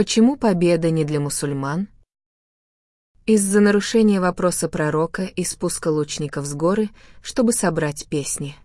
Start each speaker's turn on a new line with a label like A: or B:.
A: Почему победа не для мусульман? Из-за нарушения вопроса пророка и спуска лучников с горы, чтобы собрать песни.